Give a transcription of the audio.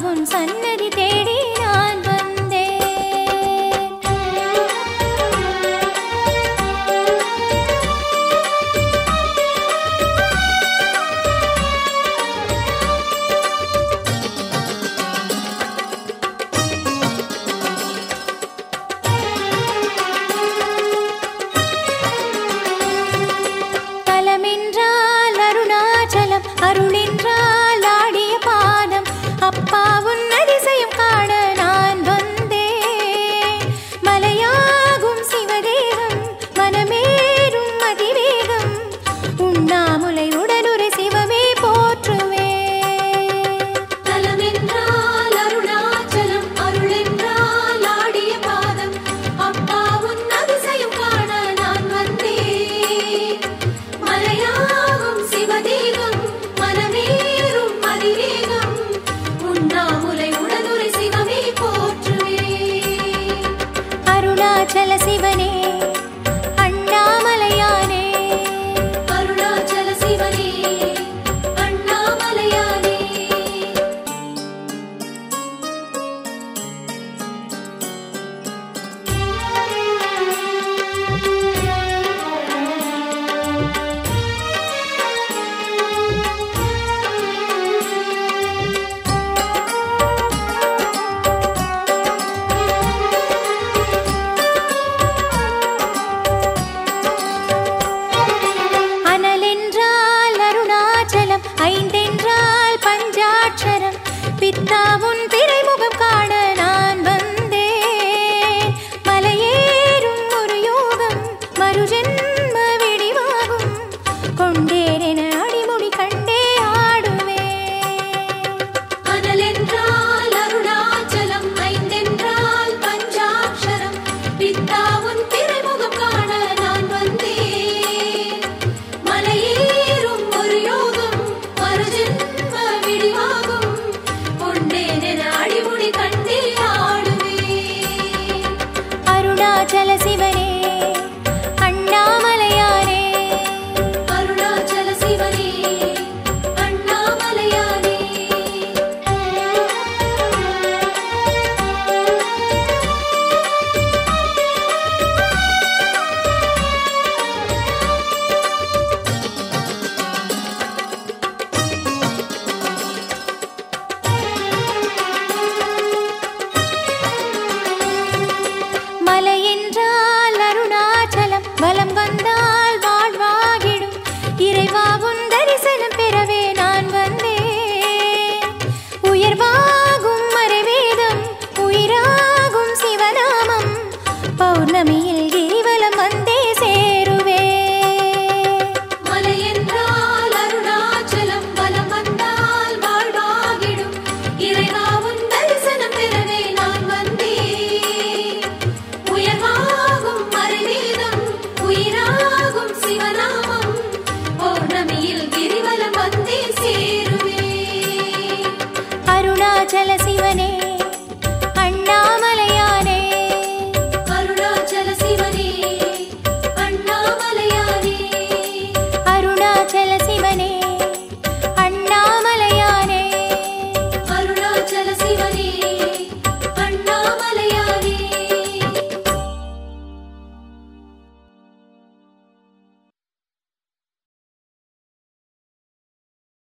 உன் சன்னதி தேடி ஐந்தென்றால்